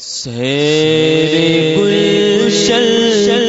سیر گلشن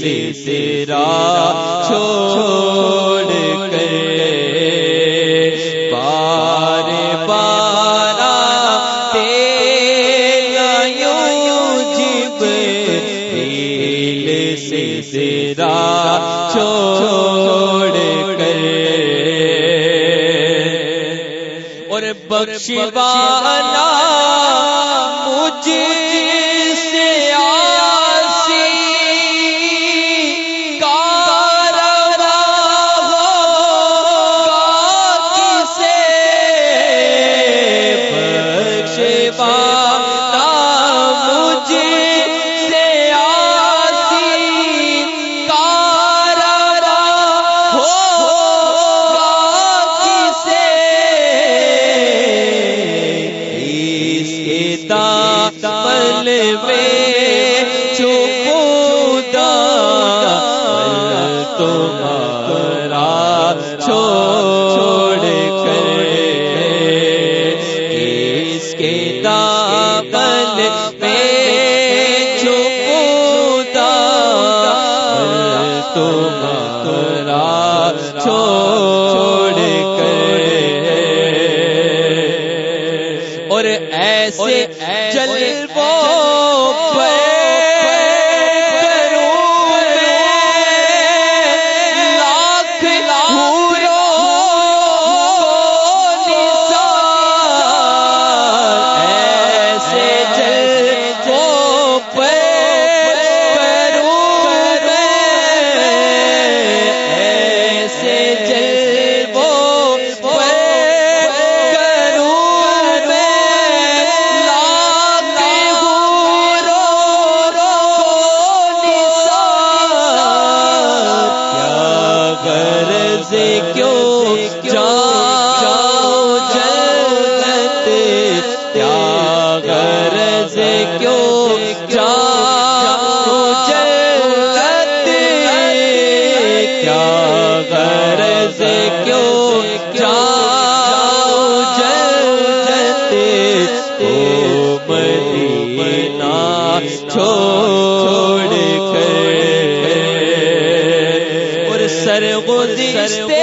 تیرا چھوڑ کر بار بارا جب دل سے تیرا چھوڑ کر اور بخش بانا مجھے رشتے